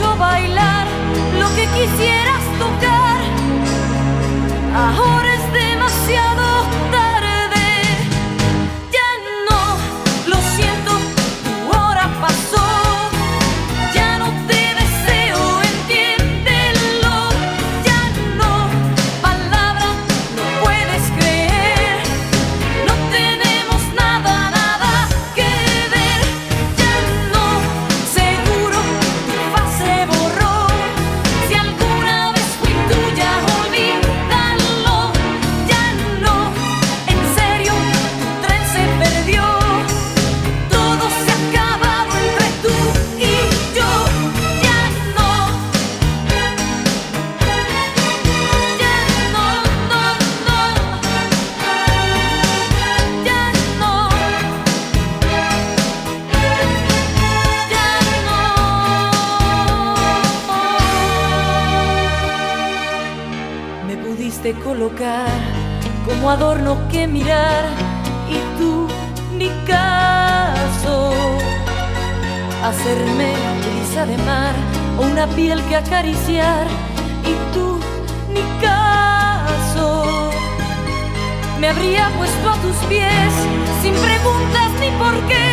hecho bailar. Lo que pudiste colocar como adorno que mirar y tú ni caso. Hacerme brisa de mar o una piel que acariciar y tú ni caso. Me habría puesto a tus pies sin preguntas ni es de